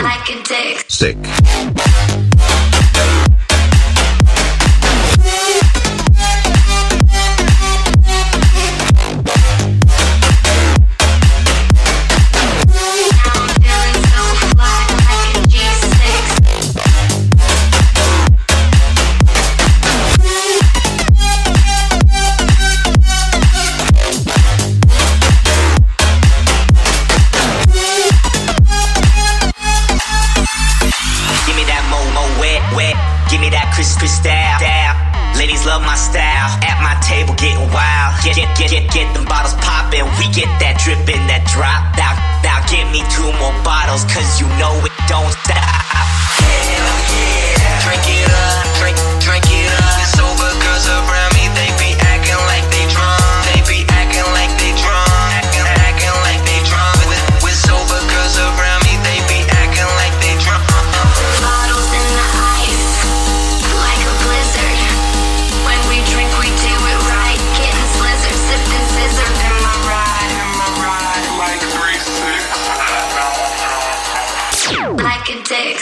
I can take. Sick. Wet. Give me that Chris Chris style. style. Ladies love my style. At my table getting wild. Get get get get get them bottles poppin'. We get that drippin', that drop. Now now give me two more bottles, cause you know it don't stop.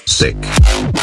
Sick.